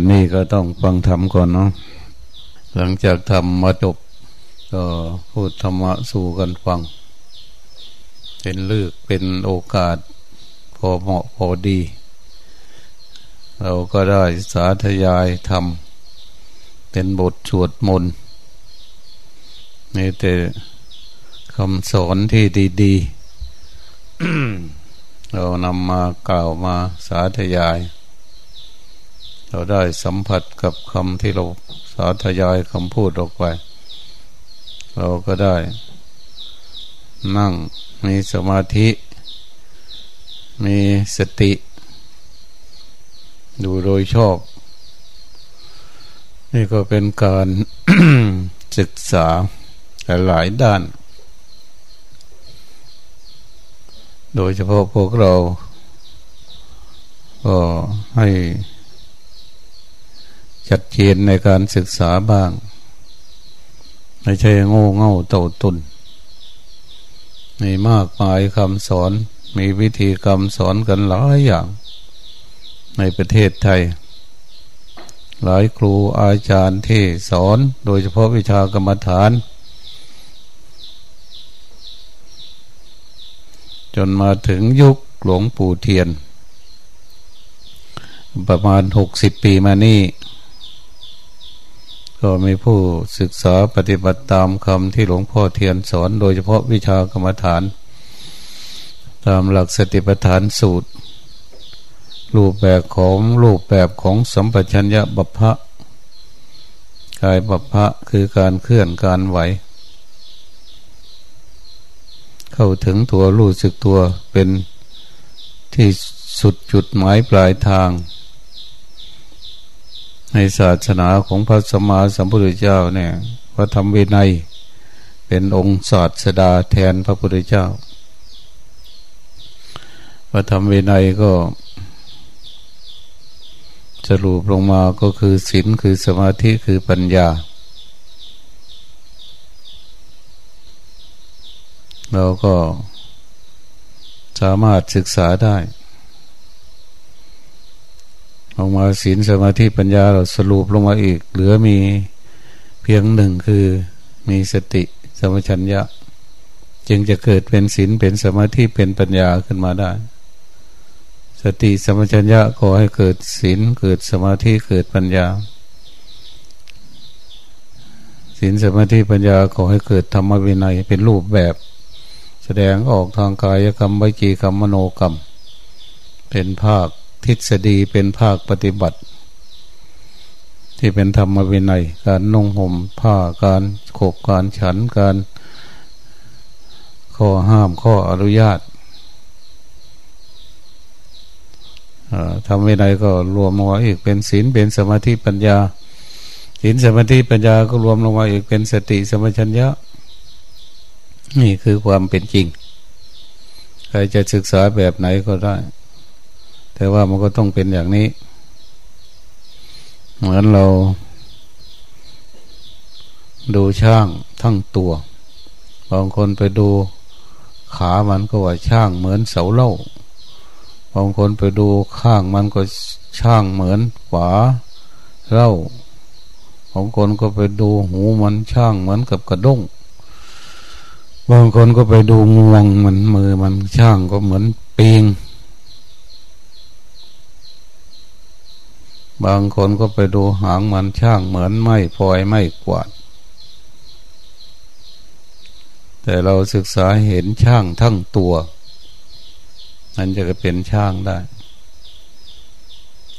ันนี้ก็ต้องฟังธรรมก่อนเนาะหลังจากทำมาจบ ก็พูดธรรมะสู่กันฟัง เป็นเลือกเป็นโอกาส พอเหมาะพอดี เราก็ได้สาธยายทำเป็นบทสวดมนต์นี่แต่คำสอนที่ดีๆเรานำมากล่าวมาสาธยาย เราได้สัมผัสกับคำที่เราสาธยายคำพูดออกไป เราก็ได้ นั่งมีสมาธิ มีสติ ดูโดยชอบ นี่ก็เป็นการศึกษาหลายด้าน โดยเฉพาะพวกเรา ก็ให้ ชัดเจนในการศึกษาบ้าง ไม่ใช่โง่เง่าเต่าตุนมีมากมายคำสอน มีวิธีคำสอนกันหลายอย่าง ในประเทศไทย หลายครูอาจารย์ที่สอนโดยเฉพาะวิชากรรมฐาน จนมาถึงยุคหลวงปู่เทียน ประมาณหกสิบปีมานี่ ก็มีผู้ศึกษาปฏิบัติตามคำที่หลวงพ่อเทียนสอน โดยเฉพาะวิชากรรมฐาน ตามหลักสติปัฏฐานสูตร รูปแบบของรูปแบบของสัมปชัญญะบัพพะกายบัพพะคือการเคลื่อนการไหว เข้าถึงตัวรู้สึกตัวเป็นที่สุดจุดหมายปลายทาง ในศาสนาของพระสมมาสัมพุทธเจ้าเนี่ยพระธรรมวินัย เป็นองค์ศาสดาแทนพระพุทธเจ้า พระธรรมวินัยก็สรุปลงมาก็คือศีลคือสมาธิคือปัญญา เราก็สามารถศึกษาได้ ออกมาศีลสมาธิปัญญาเราสรุปลงมาอีก เหลือมีเพียงหนึ่งคือมีสติสมัชัญญะ จึงจะเกิดเป็นศีลเป็นสมาธิเป็นปัญญาขึ้นมาได้ สติสมัชัญญะขอให้เกิดศีลเกิดสมาธิเกิดปัญญาศีลสมาธิปัญญาขอให้เกิดธรรมวินัยเป็นรูปแบบ แสดงออกทางกายกรรมวิจีกรรมมโนกรรม เป็นภาค ทฤษฎีเป็นภาคปฏิบัติ ที่เป็นธรรมวินัย การนุ่งห่มผ้าการโขบการฉันการข้อห้ามข้ออนุญาตทำวินัยก็รวมลงมาอีกเป็นศีลเป็นสมาธิปัญญาศีลสมาธิปัญญาก็รวมลงมาอีกเป็นสติสมัชัญญะนี่คือความเป็นจริง ใครจะศึกษาแบบไหนก็ได้ แต่ว่ามันก็ต้องเป็นอย่างนี้ เหมือนเรา ดูช่างทั้งตัว บางคนไปดูขามันก็ว่าช่างเหมือนเสาเล่า บางคนไปดูข้างมันก็ช่างเหมือนฝาเล่าบางคนก็ไปดูหูมันช่างเหมือนกับกระด้ง บางคนก็ไปดูงวงมันมือมันช่างก็เหมือนปีง บางคนก็ไปดูหางมันช่างเหมือนไม่พลอยไม่กวาด แต่เราศึกษาเห็นช่างทั้งตัวนั่นจะเป็นช่างได้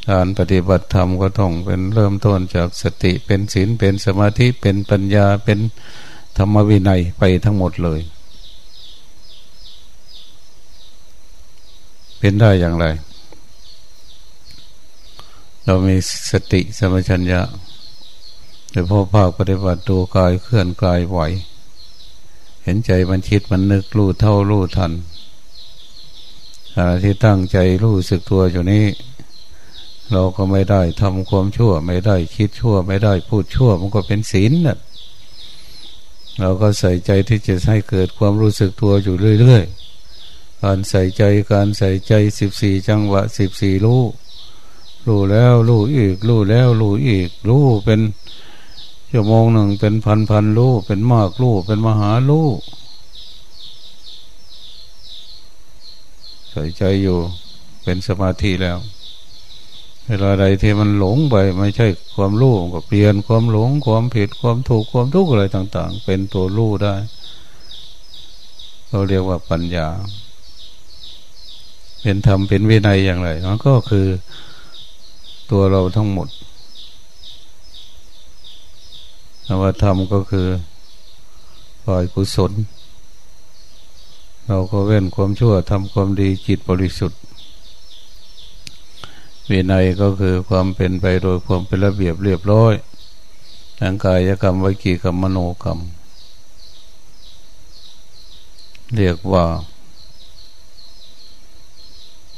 การปฏิบัติธรรมก็ต้องเป็นเริ่มต้นจากสติเป็นศีลเป็นสมาธิเป็นปัญญาเป็นธรรมวินัยไปทั้งหมดเลย เป็นได้อย่างไร เรามีสติสมัชัญญะโดยพอภาคปฏิบัติตัวกายเคลื่อนกายไหว เห็นใจมันคิดมันนึกรู้เท่ารู้ทันขณะที่ตั้งใจรู้สึกตัวอยู่นี้ เราก็ไม่ได้ทำความชั่ว ไม่ได้คิดชั่ว ไม่ได้พูดชั่ว มันก็เป็นศีลน่ะเราก็ใส่ใจที่จะให้เกิดความรู้สึกตัวอยู่เรื่อยๆการใส่ใจการใส่ใจสิบสี่จังหวะสิบสี่รู้ รู้แล้วรู้อีก รู้แล้วรู้อีก รู้เป็นชั่วโมงหนึ่งเป็นพันพันรู้เป็นมากรู้เป็นมหารู้ใส่ใจอยู่เป็นสมาธิแล้ว เวลาใดที่มันหลงไปไม่ใช่ความรู้ก็เปลี่ยนความหลงความผิดความถูกความทุกข์อะไรต่าง ๆ เป็นตัวรู้ได้ เราเรียกว่าปัญญา เป็นธรรมเป็นวินัยอย่างไรมันก็คือ ตัวเราทั้งหมดคำว่าธรรมก็คือปล่อยกุศล เราก็เว้นความชั่วทำความดีจิตบริสุทธิ์วินัยก็คือความเป็นไปโดยความเป็นระเบียบเรียบร้อยทางกายกรรมวิกีกรรมมโนกรรม เรียกว่า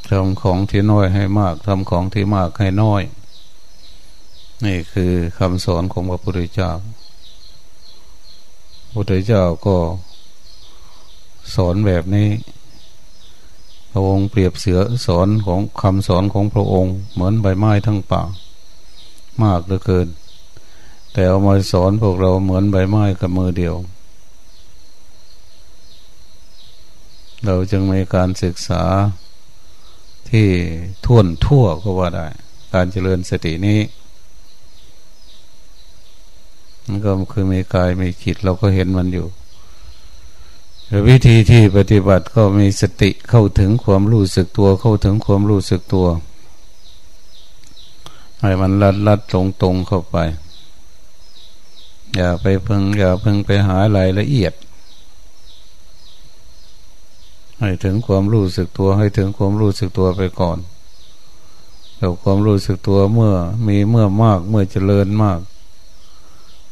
ทำของที่น้อยให้มากทำของที่มากให้น้อย นี่คือคำสอนของพระพุทธเจ้าพระพุทธเจ้าก็สอนแบบนี้ พระองค์เปรียบเสือสอนของคำสอนของพระองค์ เหมือนใบไม้ทั้งป่ามากเหลือเกิน แต่เอามาสอนพวกเราเหมือนใบไม้กับมือเดียว เราจึงมีการศึกษา ที่ท่วนทั่วก็ว่าได้ การเจริญสตินี้มันก็คือมีกายมีจิตเราก็เห็นมันอยู่วิธีที่ปฏิบัติก็มีสติเข้าถึงความรู้สึกตัว เข้าถึงความรู้สึกตัว ให้มันลัดลัดตรงตรงเข้าไป อย่าไปเพิ่งอย่าเพิ่งไปหารายละเอียด ให้ถึงความรู้สึกตัวให้ถึงความรู้สึกตัวไปก่อนแต่ความรู้สึกตัวเมื่อมีเมื่อมากเมื่อเจริญมาก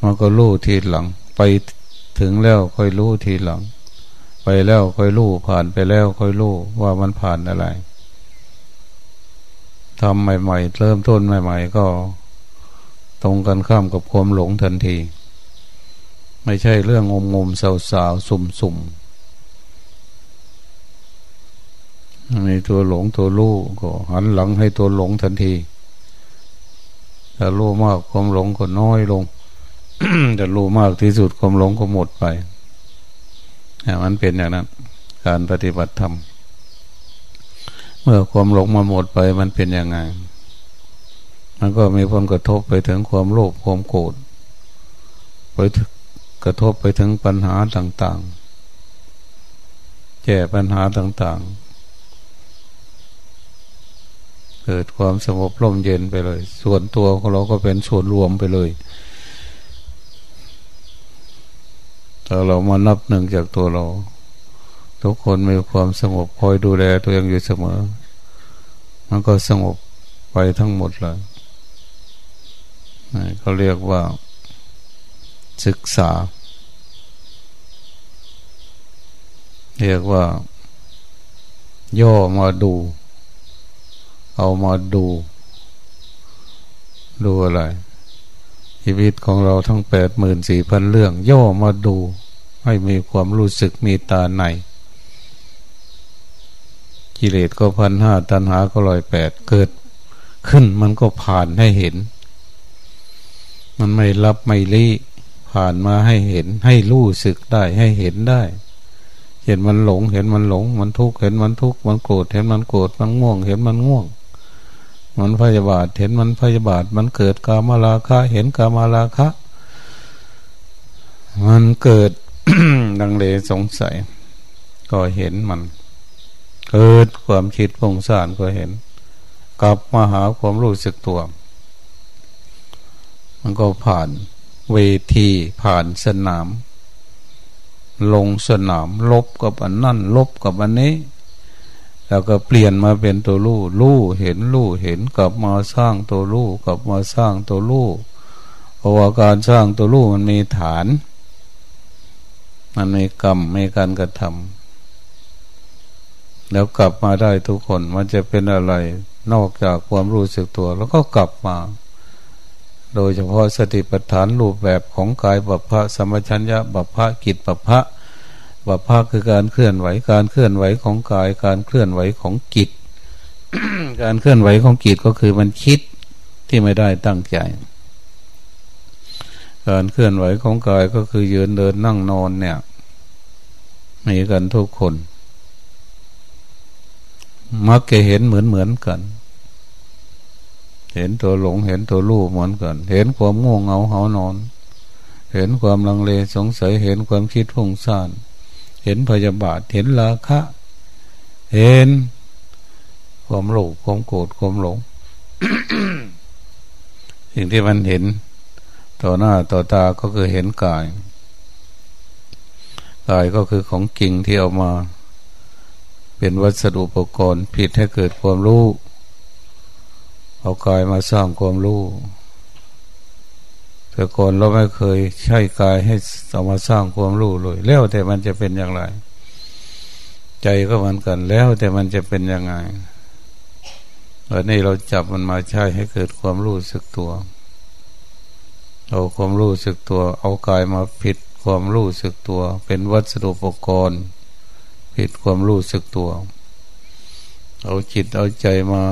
มันก็รู้ทีหลัง ไปถึงแล้วค่อยรู้ทีหลัง ไปแล้วค่อยรู้ผ่านไปแล้วค่อยรู้ว่ามันผ่านอะไรทำใหม่ๆเริ่มต้นใหม่ ๆ ก็ตรงกันข้ามกับความหลงทันที ไม่ใช่เรื่องงมงมสาวสาวสุ่มสุ่ มีตัวหลงตัวรู้ก็หันหลังให้ตัวหลงทันทีถ้ารู้มากความหลงก็น้อยลงแต่รู้มากที่สุดความหลงก็หมดไปมันเป็นอย่างนั้น การปฏิบัติธรรมเมื่อความหลงมาหมดไปมันเป็นยังไง มันก็มีผลกระทบไปถึงความโลภความโกรธไปกระทบไปถึงปัญหาต่างๆแก้ปัญหาต่างๆ เกิดความสงบร่มเย็นไปเลย ส่วนตัวของเราก็เป็นส่วนรวมไปเลยถ้าเรามานับหนึ่งจากตัวเรา ทุกคนมีความสงบคอยดูแลตัวเองอยู่เสมอ มันก็สงบไปทั้งหมดเลยเขาเรียกว่าศึกษา เรียกว่า ย่อมาดู เอามาดู ดูอะไร ชีวิตของเราทั้งแปดหมื่นสี่พันเรื่อง ย่อมาดู ให้มีความรู้สึกมีตาในกิเลสก็พันห้าตัณหาก็ร้อยแปดเกิดขึ้นมันก็ผ่านให้เห็น มันไม่รับไม่ลี้ผ่านมาให้เห็น ให้รู้สึกได้ให้เห็นได้ เห็นมันหลง เห็นมันหลง มันทุกข์เห็นมันทุกข์มันโกรธเห็นมันโกรธมันง่วง เห็นมันง่วง มันพยาบาท เห็นมันพยาบาท มันเกิดกามาราคะ เห็นกามาราคะ มันเกิดดังเลสงสัย ก็เห็นมัน เกิดความคิดพงสารก็เห็น กลับมาหาความรู้สึกตัว มันก็ผ่านเวทีผ่านสนาม ลงสนามลบกับอันนั่น ลบกับอันนี้ แล้วก็เปลี่ยนมาเป็นตัวรู้รู้เห็นรู้เห็นกลับมาสร้างตัวรู้กลับมาสร้างตัวรู้เพราะว่าการสร้างตัวรู้มันมีฐาน มันมีกรรมมีการกระทำแล้วกลับมาได้ทุกคนมันจะเป็นอะไร นอกจากความรู้สึกตัว แล้วก็กลับมา โดยเฉพาะสติปัฏฐานรูปแบบของกายบัพพะสมชัญญะบัพพะกิจบัพพะ ว่าภาคคือการเคลื่อนไหวการเคลื่อนไหวของกาย การเคลื่อนไหวของจิตการเคลื่อนไหวของจิตก็คือมันคิดที่ไม่ได้ตั้งใจ การเคลื่อนไหวของกายก็คือยืนเดินนั่งนอนเนี่ยมีกันทุกคน มักจะเห็นเหมือนเหมือนกัน เห็นตัวหลงเห็นตัวรู้เหมือนกัน เห็นความง่วงเหงาเหานอน เห็นความลังเลสงสัยเห็นความคิดฟุ้งซ่าน เห็นพยาบาท เห็นราคะ เห็นความโลภความโกรธความหลงสิ่งที่มันเห็น ต่อหน้าต่อตาก็คือเห็นกาย กายก็คือของจริงที่เอามา เป็นวัสดุอุปกรณ์ ผิดให้เกิดความรู้เอากายมาสร้างความรู้ แต่ก่อนเราไม่เคยใช้กายให้เอามาสร้างความรู้เลย แล้วแต่มันจะเป็นอย่างไร ใจก็เหมือนกันแล้วแต่มันจะเป็นยังไงวันนี้เราจับมันมาใช้ให้เกิดความรู้สึกตัว เอาความรู้สึกตัว เอากายมาผิดความรู้สึกตัว เป็นวัสดุอุปกรณ์ผิดความรู้สึกตัว เอาจิตเอาใจมา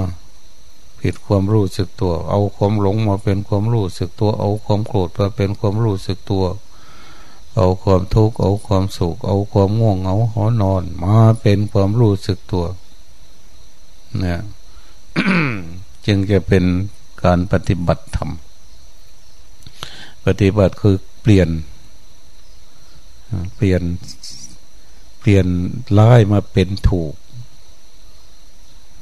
ผิดความรู้สึกตัว เอาความหลงมาเป็นความรู้สึกตัว เอาความโกรธมาเป็นความรู้สึกตัว เอาความทุกข์เอาความสุข เอาความง่วงเหงาหอนอน มาเป็นความรู้สึกตัวเนี่ยจึงจะเป็นการปฏิบัติธรรม ปฏิบัติคือเปลี่ยน เปลี่ยน เปลี่ยนร้ายมาเป็นถูก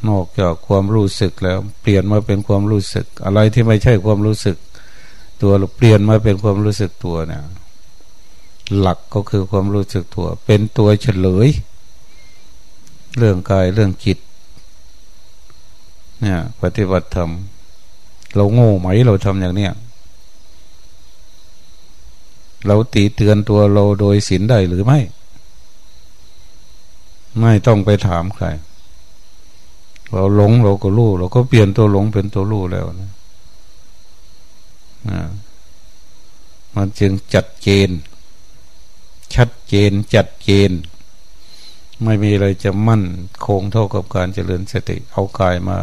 นอกจากความรู้สึกแล้ว เปลี่ยนมาเป็นความรู้สึก อะไรที่ไม่ใช่ความรู้สึก ตัวเปลี่ยนมาเป็นความรู้สึกตัวเนี่ย หลักก็คือความรู้สึกตัว เป็นตัวเฉลย เรื่องกายเรื่องจิตเนี่ย ปฏิบัติธรรมเราโง่ไหมเราทำอย่างเนี้ยเราตีเตือนตัวเราโดยศีลได้หรือไม่ ไม่ต้องไปถามใคร เราหลงเราก็รู้เราก็เปลี่ยนตัวหลงเป็นตัวรู้แล้วนะมันจึงจัดเจนชัดเจนจัดเจนไม่มีอะไรจะมั่นคงเท่ากับการเจริญสติเอากายมา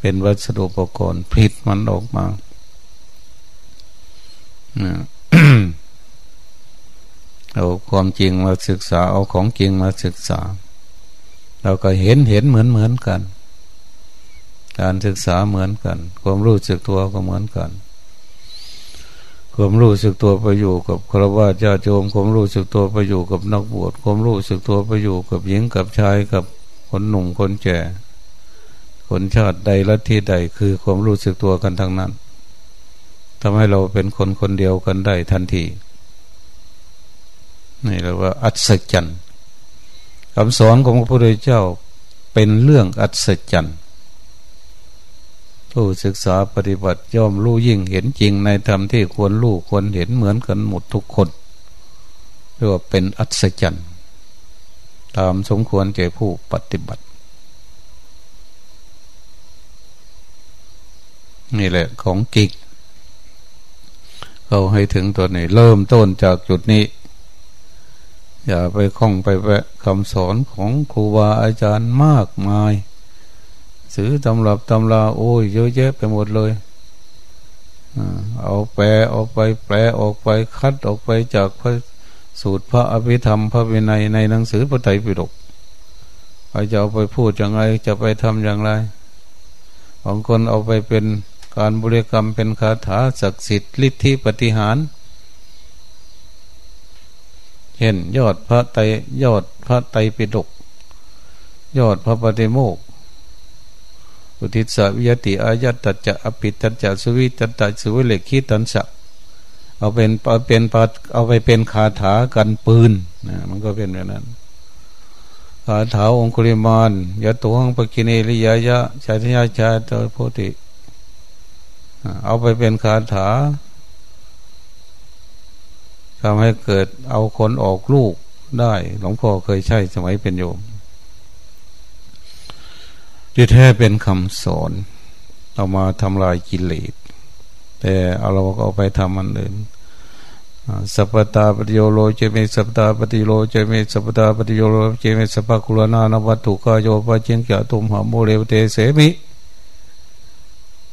เป็นวัสดุอุปกรณ์ผิดมันออกมาเอาความจริงมาศึกษา เอาของจริงมาศึกษา เราก็เห็นเห็นเหมือนเหมือนกัน การศึกษาเหมือนกัน ความรู้สึกตัวก็เหมือนกัน ความรู้สึกตัวไปอยู่กับครวญญาโยมความรู้สึกตัวไปอยู่กับนักบวชความรู้สึกตัวไปอยู่กับหญิงกับชายกับคนหนุ่มคนแก่คนชาติใดละที่ใดคือความรู้สึกตัวกันทั้งนั้นทำให้เราเป็นคนคนเดียวกันได้ทันทีนี่เรียกว่า อัศจรรย์คำสอนของพระพุทธเจ้าเป็นเรื่องอัศจรรย์ ผู้ศึกษาปฏิบัติย่อมรู้ยิ่งเห็นจริงในธรรมที่ควรรู้ควรเห็นเหมือนกันหมดทุกคนเรียกว่าเป็นอัศจรรย์ตามสมควรแก่ผู้ปฏิบัติ นี่แหละของกิกเราให้ถึงตัวนี้เริ่มต้นจากจุดนี้ อย่าไปคล้องไปแวะคำสอนของครูบาอาจารย์มากมาย สื่อตำรับตำราโอ้ยเยอะแยะไปหมดเลยเอาแปลออกไปแปลออกไปคัดออกไปจากพระสูตรพระอภิธรรมพระวินัยในหนังสือพระไตรปิฎกใครจะเอาไปพูดอย่างไรจะไปทำอย่างไรบางคนเอาไปเป็นการบริกรรมเป็นคาถาศักดิ์สิทธิ์ฤทธิปฏิหารเห็นยอดพระไตยอดพระไตรปิฎกยอดพระปฏิโมก อุทิศวิยติอายัตตจะอภิตัจะสุวิตตะสุวิเลขีตันสะเอาเป็นเอาเป็นเอาไปเป็นคาถากันปืนนะมันก็เป็นแบบนั้นคาถาองคุริมานยะตัวงปกินีริยายะชาติยาชาตโพธิเอาไปเป็นคาถาทำให้เกิดเอาคนออกลูกได้ หลวงพ่อเคยใช้สมัยเป็นโยม ที่แท้เป็นคำสอนเอามาทำลายกิเลสแต่เอาเราก็เอาไปทำมันอื่นสัพตาปฏิโยโลเจเมสัพตาปฏิโลเจเมสัพตาปฏิโยโลเจเมสัพพคุลนานวัตถุกายโยปะเจงเกียตุมหาโมเลวเตเสมิ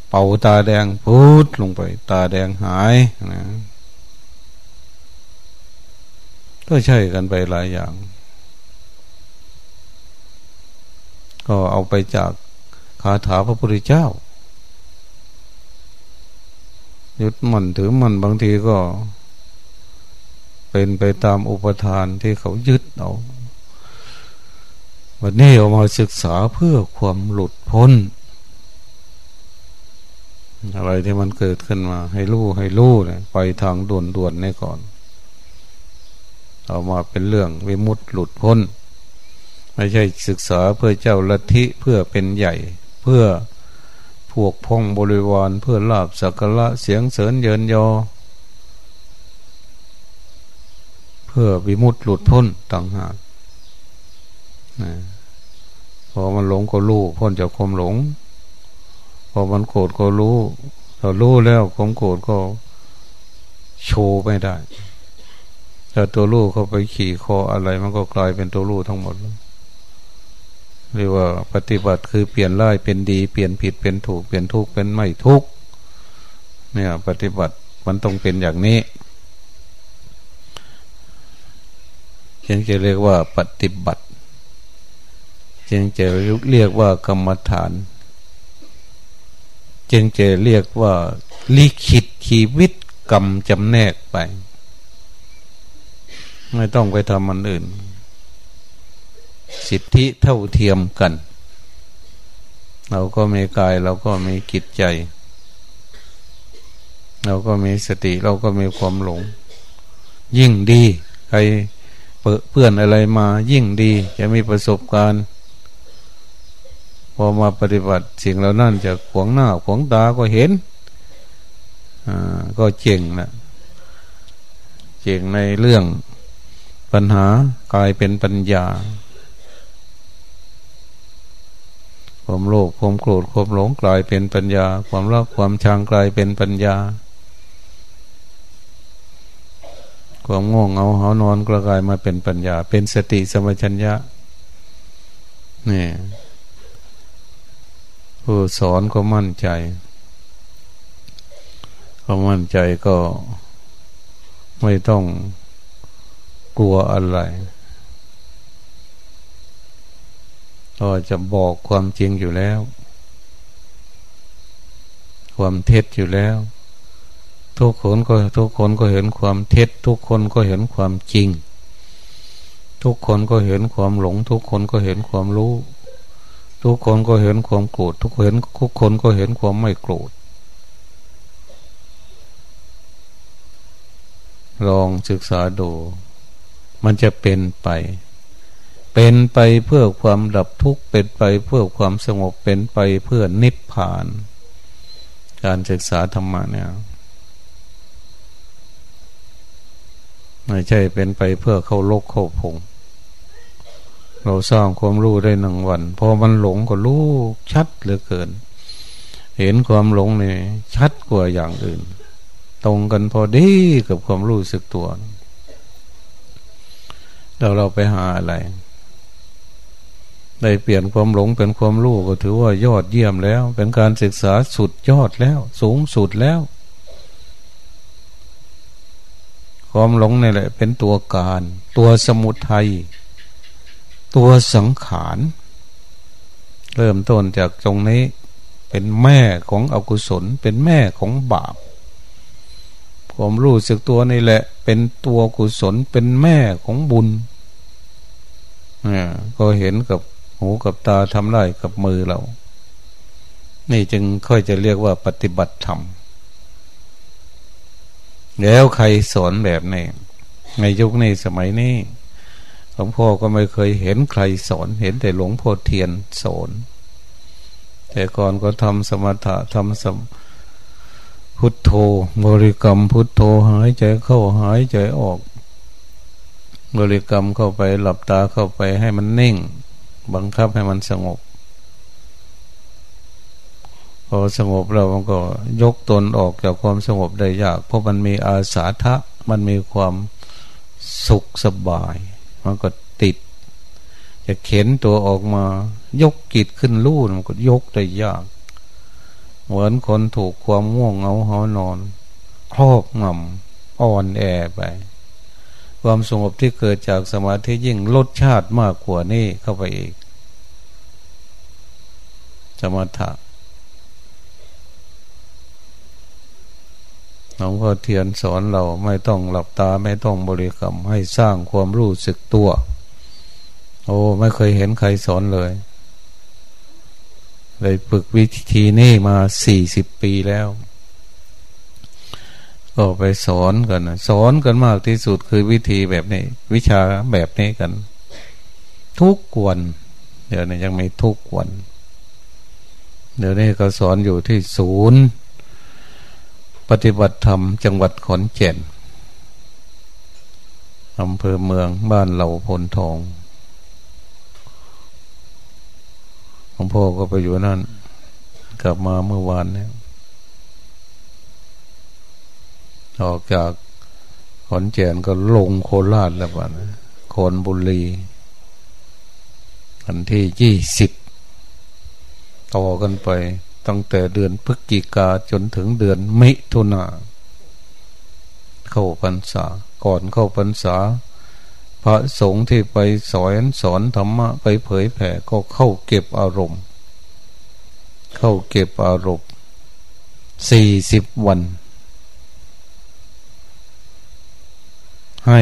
เป่าตาแดงพูดลงไป ตาแดงหายนะก็ใช่กันไปหลายอย่าง ก็เอาไปจากคาถาพระพุทธเจ้า ยึดมันถือมันบางทีก็ เป็นไปตามอุปทานที่เขายึดเอาวันนี้เอามาศึกษาเพื่อความหลุดพ้น อะไรที่มันเกิดขึ้นมา ให้รู้ให้รู้เลยไปทางด่วนด่วนนี่ก่อน เอามาเป็นเรื่องวิมุตต์หลุดพ้น ไม่ใช่ศึกษาเพื่อเจ้าลัทธิเพื่อเป็นใหญ่ เพื่อพวกพองบริวารเพื่อลาบสักการะเสียงเสริญเยินยอ เพื่อวิมุตต์หลุดพ้นต่างหากพอมันหลงก็รู้พ้นจากความหลง พอมันโกรธก็รู้ถ้ารู้แล้วความโกรธก็โชว์ไม่ได้ถ้าตัวรู้เข้าไปขี่คออะไรมันก็กลายเป็นตัวรู้ทั้งหมด เรียกว่าปฏิบัติคือเปลี่ยนร้ายเป็นดี เปลี่ยนผิดเป็นถูกเปลี่ยนทุกข์เป็นไม่ทุกข์เนี่ยปฏิบัติมันต้องเป็นอย่างนี้จึงจะเรียกว่าปฏิบัติจึงจะเรียกว่ากรรมฐาน จึงจะเรียกว่า ลิขิตชีวิตกรรมจำแนกไป ไม่ต้องไปทำมันอื่น สิทธิเท่าเทียมกัน เราก็มีกายเราก็มีกิจใจ เราก็มีสติเราก็มีความหลง ยิ่งดี ใครเพื่อนอะไรมายิ่งดีจะมีประสบการณ์พอมาปฏิบัติสิ่งเหล่านั้นจะขวงหน้าขวงตาก็เห็นอ่าก็เจ๋งนะเจ๋งในเรื่องปัญหากลายเป็นปัญญา ความโลภความโกรธความหลงกลายเป็นปัญญา ความรักความชังกลายเป็นปัญญา ความง่วงเอาหานอนกลายมาเป็นปัญญา เป็นสติสมัชัญญะนี่ผู้สอนก็มั่นใจก็มั่นใจก็ไม่ต้องกลัวอะไร ก็จะบอกความจริงอยู่แล้ว ความเท็จอยู่แล้ว ทุกคนก็ทุกคนก็เห็นความเท็จ ทุกคนก็เห็นความจริง ทุกคนก็เห็นความหลง ทุกคนก็เห็นความรู้ ทุกคนก็เห็นความโกรธทุกคนทุกคนก็เห็นความไม่โกรธลองศึกษาดู มันจะเป็นไป เป็นไปเพื่อความดับทุกข์เป็นไปเพื่อความสงบเป็นไปเพื่อนิพพาน การศึกษาธรรมะเนี่ยไม่ใช่เป็นไปเพื่อเข้าโลกเข้าพงเราสร้างความรู้ได้หนึ่งวันพอมันหลงก็รู้ชัดเหลือเกิน เห็นความหลงเนี่ยชัดกว่าอย่างอื่น ตรงกันพอดีกับความรู้สึกตัวเราเราไปหาอะไร ได้เปลี่ยนความหลงเป็นความรู้ก็ถือว่ายอดเยี่ยมแล้ว เป็นการศึกษาสุดยอดแล้ว สูงสุดแล้ว ความหลงนี่แหละ เป็นตัวการ ตัวสมุทัยตัวสังขารเริ่มต้นจากตรงนี้ เป็นแม่ของอกุศล เป็นแม่ของบาปผมรู้สึกตัวนี่แหละ เป็นตัวกุศลเป็นแม่ของบุญเนี่ยก็เห็นกับ หูกับตาทำได้กับมือเรา นี่จึงค่อยจะเรียกว่าปฏิบัติธรรม แล้วใครสอนแบบนี้ในยุคนี้สมัยนี้หลวงพ่อก็ไม่เคยเห็นใครสอน เห็นแต่หลวงพ่อเทียนสอน แต่ก่อนก็ทำสมถะทำสมพุทโธบริกรรมพุทโธหายใจเข้าหายใจออก บริกรรมเข้าไปหลับตาเข้าไปให้มันนิ่ง บังคับให้มันสงบ พอสงบแล้วมันก็ยกตนออกจากความสงบได้ยาก เพราะมันมีอาสาทะมันมีความสุขสบาย มันก็ติด จะเข็นตัวออกมา ยกกิดขึ้นลู่มันก็ยกได้ยากเหเหมือนคนถูกความง่วงเหงาหอนอน ครอบงำอ่อนแอไป ความสงบที่เกิดจากสมาธิยิ่งลดชาติมากกว่านี้เข้าไปอีก สมถะหลวงพ่อเทียนสอนเราไม่ต้องหลับตาไม่ต้องบริกรรมให้สร้างความรู้สึกตัว โอ้ไม่เคยเห็นใครสอนเลย เลยฝึกวิธีนี้มาสี่สิบปีแล้ว ก็ไปสอนกันสอนกันมากที่สุดคือวิธีแบบนี้ วิชาแบบนี้กัน ทุกวันเดี๋ยวนี้ยังไม่ทุกวัน เดี๋ยวนี้ก็สอนอยู่ที่ศูนย์ ปฏิบัติธรรมจังหวัดขอนแก่นอำเภอเมืองบ้านเหล่าพลทองหลวงพ่อก็ไปอยู่นั่น กลับมาเมื่อวานเนี่ย ออกจากขอนแก่นก็ลงโคราชแล้วบ้านโคนบุรีอันที่ยี่สิบต่อกันไปตั้งแต่เดือนพฤศจิกาจนถึงเดือนมิถุนาเข้าพรรษา ก่อนเข้าพรรษา พระสงฆ์ที่ไปสอนสอนธรรมะไปเผยแผ่ก็เข้าเก็บอารมณ์ เข้าเก็บอารมณ์สี่สิบวัน ให้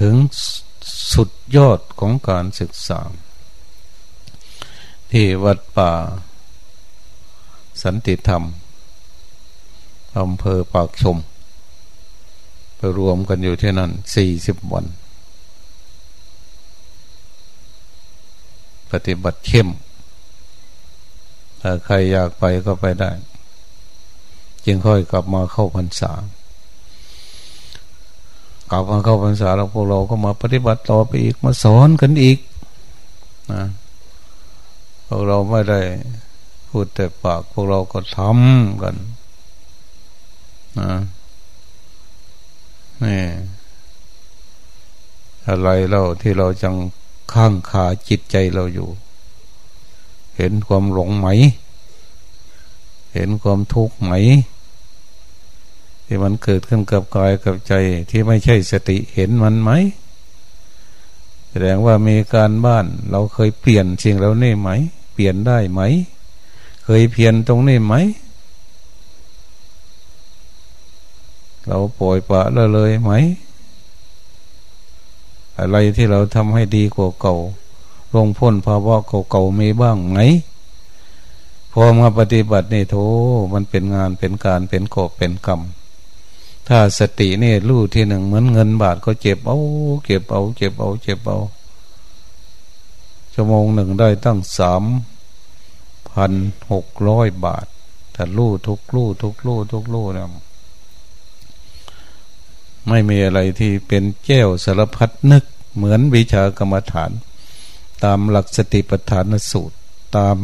ถึงสุดยอดของการศึกษา ที่วัดป่า สันติธรรมอำเภอปากชม ไปรวมกันอยู่ที่นั่นสี่สิบวัน ปฏิบัติเข้มถ้าใครอยากไปก็ไปได้ จึงค่อยกลับมาเข้าพรรษา กลับมาเข้าพรรษาแล้วพวกเราก็มาปฏิบัติต่อไปอีกมาสอนกันอีกนะพวกเราไม่ได้พูดแต่ปากพวกเราก็ทำกันนะนี่อะไรเล่าที่เราจังข้างขาจิตใจเราอยู่ เห็นความหลงไหม เห็นความทุกข์ไหม ที่มันเกิดขึ้นกับกายกับใจที่ไม่ใช่สติเห็นมันไหม แสดงว่ามีการบ้านเราเคยเปลี่ยนสิ่งแล้วนี่ไหม เปลี่ยนได้ไหม เคยเพียนตรงนี้ไหม เราปล่อยปะละเลยไหม อะไรที่เราทำให้ดีกว่าเก่าลงพ้นภาวะเก่าๆมีบ้างไหมพอมาปฏิบัตินี่โถมันเป็นงานเป็นการเป็นกอบเป็นกรรม ถ้าสตินี่รู้ที่หนึ่งเหมือนเงินบาทก็เจ็บเอาเก็บเอา เจ็บเอาเจ็บเอาชั่วโมงหนึ่งได้ตั้งสามพันหกร้อยบาทถ้ารู้ทุกรู้ทุกรู้ทุกรู้เนี่ยไม่มีอะไรที่เป็นแก้วสารพัดนึกเหมือนวิชากรรมฐาน ตามหลักสติปัฏฐานสูตร ตาม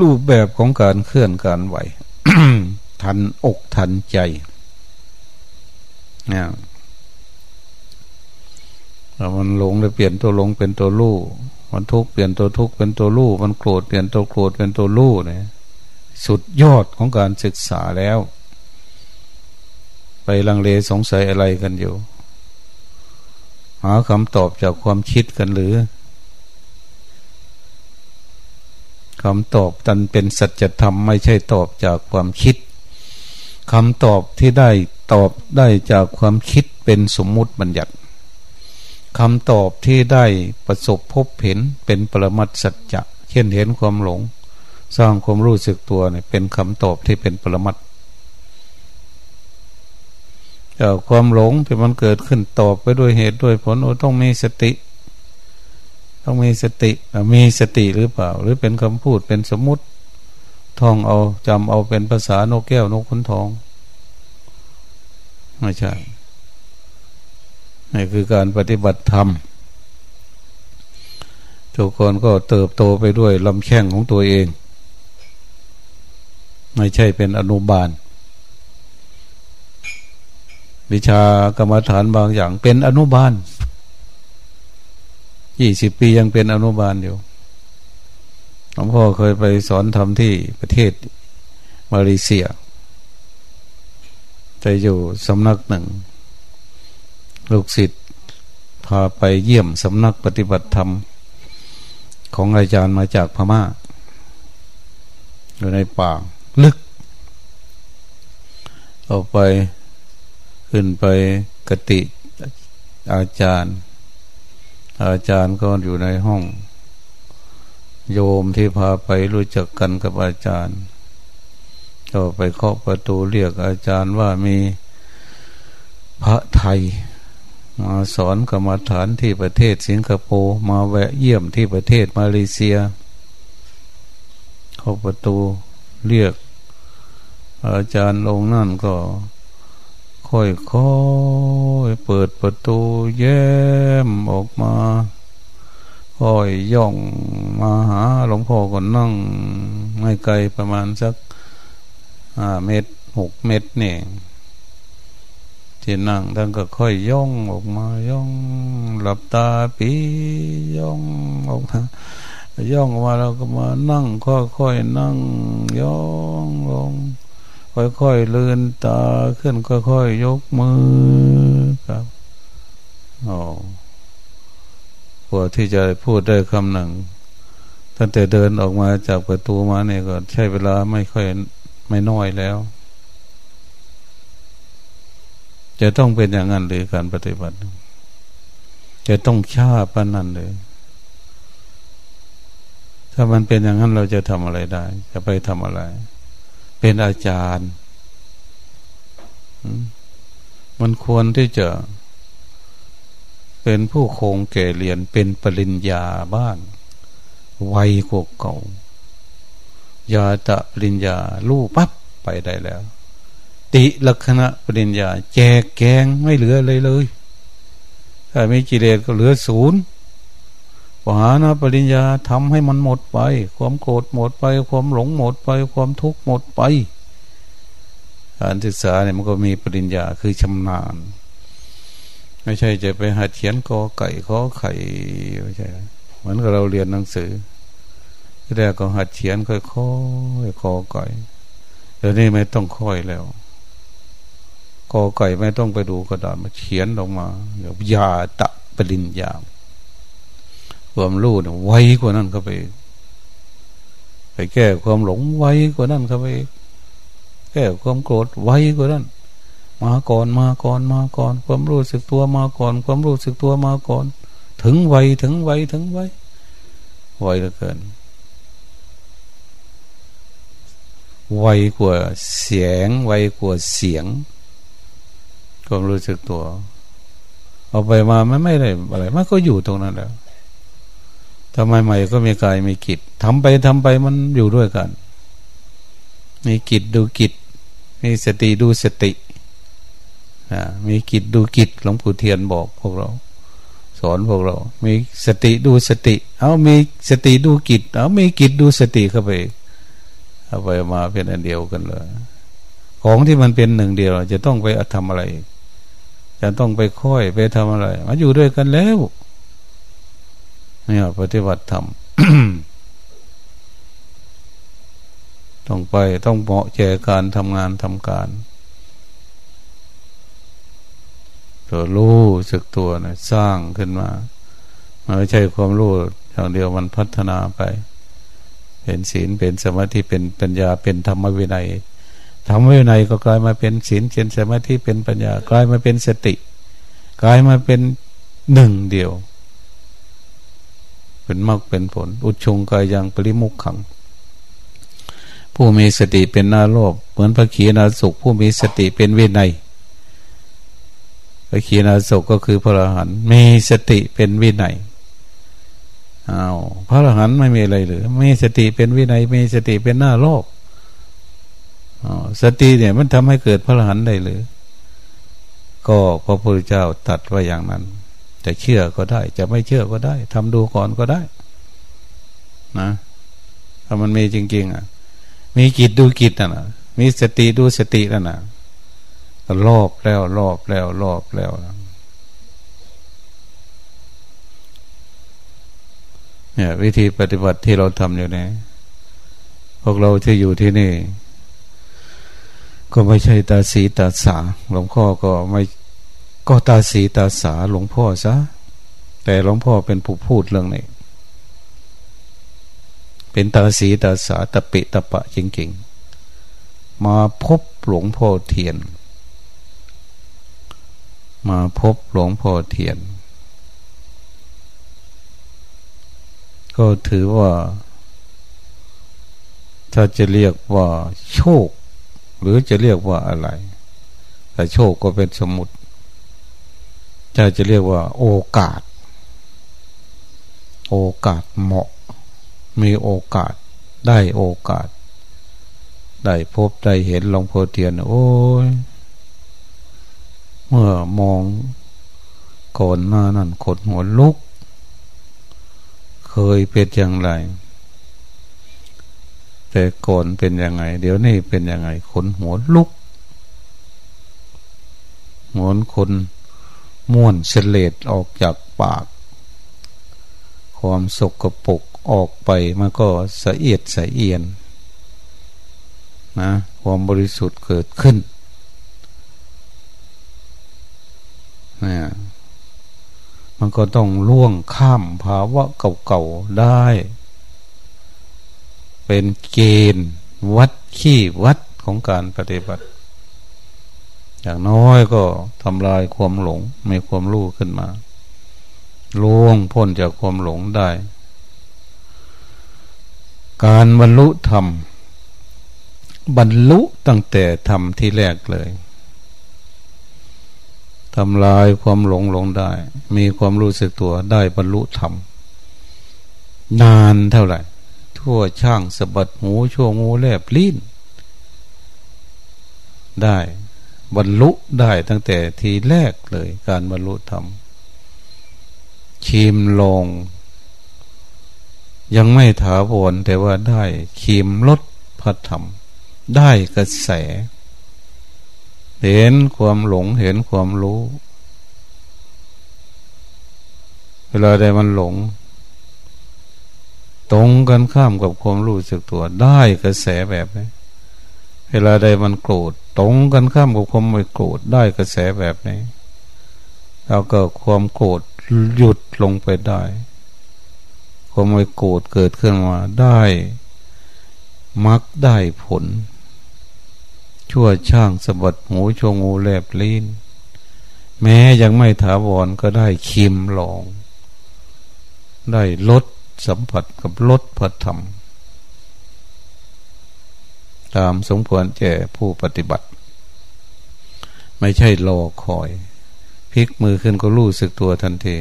รูปแบบของการเคลื่อนการไหว ทันอกทันใจ เนี่ยมันหลงเลยเปลี่ยนตัวหลงเป็นตัวลู่มันทุกเปลี่ยนตัวทุกเป็นตัวลู่มันโกรธเปลี่ยนตัวโกรธเป็นตัวลู่เนี่ยสุดยอดของการศึกษาแล้ว ไปลังเลสงสัยอะไรกันอยู่ หาคำตอบจากความคิดกันหรือคำตอบตันเป็นสัจธรรมไม่ใช่ตอบจากความคิดคำตอบที่ได้ ตอบได้จากความคิดเป็นสมมุติบัญญัติคำตอบที่ได้ประสบพบเห็นเป็นปรมัตสัจจะเช่นเห็นความหลง สร้างความรู้สึกตัวเนี่ยเป็นคำตอบที่เป็นปรมัตจาความหลงที่มันเกิดขึ้นตอบไปด้วยเหตุด้วยผลโอ้ต้องมีสติ ต้องมีสติมีสติหรือเปล่า หรือเป็นคำพูดเป็นสมมติท่องเอาจำเอาเป็นภาษานกแก้วนกขุนทอง ไม่ใช่นี่คือการปฏิบัติธรรมทุกคนก็เติบโตไปด้วยลำแข้งของตัวเอง ไม่ใช่เป็นอนุบาล วิชากรรมฐานบางอย่างเป็นอนุบาลยี่สิบปียังเป็นอนุบาลอยู่หลวงพ่อเคยไปสอนทำที่ประเทศมาเลเซีย จะอยู่สำนักหนึ่ง ลูกศิษย์พาไปเยี่ยมสำนักปฏิบัติธรรม ของอาจารย์มาจากพมา่า อยู่ในป่าลึก เอาไปขึ้นไปกติอาจารย์ อาจารย์ก็อยู่ในห้อง โยมที่พาไปรู้จักกันกับอาจารย์ ก็ไปเคาะประตูเรียกอาจารย์ว่ามีพระไทย มาสอนกรรมฐานที่ประเทศสิงคโปร์มาแวะเยี่ยมที่ประเทศมาเลเซียเข้าประตูเรียก อาจารย์ลงนั่นก็ค่อยค่อยเปิดประตูแย้มออกมา ค่อยย่องมาหาหลวงพ่อก็นั่งไม่ไกลประมาณสัก ห้าเมตรหกเมตรนี่ยที่นั่งท่านก็ค่อยย่องออกมาย่องหลับตาปีย่องออกมาย่องออกมาเราก็มานั่ง ค่อยๆนั่ง ย่องลง ค่อยๆเลื่อนตาขึ้นค่อยๆยกมือครับโอ้กว่าที่จะพูดได้คำหนึ่งตั้งแต่เดินออกมาจากประตูมาเนี่ยก็ใช้เวลาไม่ค่อย ไม่น้อยแล้ว จะต้องเป็นอย่างนั้นหรือการปฏิบัติ จะต้องช้าปานนั้นเลยถ้ามันเป็นอย่างนั้นเราจะทำอะไรได้ จะไปทำอะไร เป็นอาจารย์ มันควรที่จะเป็นผู้คงแก่เรียนเป็นปริญญาบ้านไวกว่าเก่า ยาตะปริญญาลู่ปั๊บไปได้แล้ว ติลักษณะปริญญา แจกแกงไม่เหลือเลยเลยถ้ามีกิเลสก็เหลือศูนย์ปหานะปริญญาทำให้มันหมดไป ความโกรธหมดไป ความหลงหมดไป ความทุกข์หมดไป การศึกษาเนี่ยมันก็มีปริญญาคือชำนาญ ไม่ใช่จะไปหัดเขียนกอไก่ขอไข่ไม่ใช่เหมือนกับเราเรียนหนังสือ แรกก็หัดเขียนค่อยๆคอไก่เดี๋ยวนี้ไม่ต้องค่อยแล้วกอไก่ไม่ต้องไปดูกระดาษมาเขียนออกมาเดี๋ยวยาตะปริญญาความรู้เนี่ยไวกว่านั้นเข้าไป ไปแก้ความหลงไวกว่านั้นเข้าไป แก้ความโกรธไวกว่านั้นมาก่อนมาก่อนมาก่อน ความรู้สึกตัวมาก่อน ความรู้สึกตัวมาก่อน ถึงไวถึงไวถึงไวไวเหลือเกิน ไวกว่าเสียง ไวกว่าเสียงความรู้สึกตัวเอาไปมาไม่ไม่ได้อะไรมันก็อยู่ตรงนั้นแล้วทำไมใหม่ก็มีกายมีกิจทำไปทำไปมันอยู่ด้วยกัน มีกิจดูกิจ มีสติดูสติมีกิจดูกิจหลวงปู่เทียนบอกพวกเรา สอนพวกเรา มีสติดูสติ เอามีสติดูกิจ เอามีกิจดูสติเข้าไป เอาไปมาเป็นอันเดียวกันเลย ของที่มันเป็นหนึ่งเดียว จะต้องไปทำอะไร จะต้องไปค่อยไปทำอะไรมาอยู่ด้วยกันแล้วเนี่ยปฏิบัติธรรมต้องไปต้องเหมาะแก่การทำงานทำการตัวรู้สึกตัวนะสร้างขึ้นมาไม่ใช่ความรู้อย่างเดียวมันพัฒนาไป เป็นศีลเป็นสมาธิเป็นปัญญาเป็นธรรมวินัยธรรมวินัยก็กลายมาเป็นศีลเป็นสมาธิเป็นปัญญากลายมาเป็นสติ กลายมาเป็นหนึ่งเดียว เป็นมรรคเป็นผล อุชงกายยังปริมุขขัง ผู้มีสติเป็นนาโลภเหมือนพระขีณาสุข ผู้มีสติเป็นวินัยพระขีณาสุขก็คือพระอรหันต์มีสติเป็นวินัย อ้าวพระอรหันต์ไม่มีอะไรหรือมีสติเป็นวินัยมีสติเป็นหน้าโลกอสติเนี่ยมันทำให้เกิดพระอรหันต์ได้หรือ ก็พระพุทธเจ้าตัดไว้อย่างนั้น จะเชื่อก็ได้ จะไม่เชื่อก็ได้ทำดูก่อนก็ได้ นะถ้ามันมีจริง ๆ อะ มีกิจดูกิจน่ะมีสติดูสตินั่นน่ะรอบแล้วรอบแล้วรอบแล้วนะ เนี่ย วิธีปฏิบัติที่เราทำอยู่เนี่ยพวกเราที่อยู่ที่นี่ ก็ไม่ใช่ตาสีตาสาหลวงพ่อก็ไม่ก็ตาสีตาสาหลวงพ่อซะแต่หลวงพ่อเป็นผู้พูดเรื่องนี้เป็นตาสีตาสาตะปิตะปะจริงๆ มาพบหลวงพ่อเทียน มาพบหลวงพ่อเทียน ก็ถือว่า ถ้าจะเรียกว่าโชค หรือจะเรียกว่าอะไร แต่โชคก็เป็นสมุติจะจะเรียกว่า โอกาส โอกาสเหมาะ มีโอกาสได้โอกาส ได้พบได้เห็นหลวงพ่อเทียน โอ้ยเมื่อมองก่อนหน้านั้นขดหัวลุก เคยเป็นอย่างไร แต่ก่อนเป็นยังไง เดี๋ยวนี้เป็นยังไง ขนหัวลุกหมอนคนม้วนเสลดออกจากปาก ความสกปรกออกไปมันก็สะเอียดสะเอียนนะความบริสุทธิ์เกิดขึ้นนะ มันก็ต้องล่วงข้ามภาวะเก่าๆได้ เป็นเกณฑ์วัดขี้วัดของการปฏิบัติ อย่างน้อยก็ทำลายความหลงไม่ความรู้ขึ้นมาล่วงพ้นจากความหลงได้ การบรรลุธรรมบรรลุตั้งแต่ธรรมที่แรกเลย ทำลายความหลงหลงได้ มีความรู้สึกตัวได้บรรลุธรรม นานเท่าไหร่ ทั่วช่างสะบัดหูชั่วงูแลบลิ้นได้บรรลุได้ตั้งแต่ทีแรกเลย การบรรลุธรรมชิมลง ยังไม่ถาวรแต่ว่าได้ขีมลดพระธรรม ได้กระแส เห็นความหลงเห็นความรู้ เวลาใดมันหลง ตรงกันข้ามกับความรู้สึกตัวได้กระแสแบบนี้เวลาใดมันโกรธตรงกันข้ามกับความไม่โกรธได้กระแสแบบนี้แล้วก็ความโกรธหยุดลงไปได้ ความไม่โกรธเกิดขึ้นมาได้ มักได้ผล ชั่วช่างสะบัดหูชงงูแลบลิ้น แม้ยังไม่ถาวรก็ได้คิมลอง ได้ลดสัมผัสกับลดพัธรรม ตามสมควรแก่ผู้ปฏิบัติ ไม่ใช่รอคอย พลิกมือขึ้นก็รู้สึกตัวทันที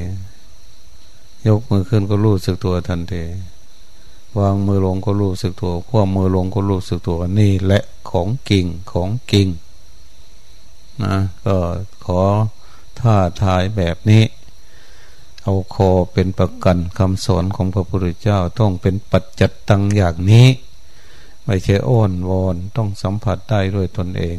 ยกมือขึ้นก็รู้สึกตัวทันที วางมือลงก็รู้สึกตัวคว่ำมือลงก็รู้สึกตัวนี่แหละของกิ่งของกิ่งนะก็ขอท่าทายแบบนี้ เอาคอเป็นประกันคำสอนของพระพุทธเจ้าต้องเป็นปัจจัตตังอย่างนี้ ไม่ใช่อ้อนวอนต้องสัมผัสได้ด้วยตนเอง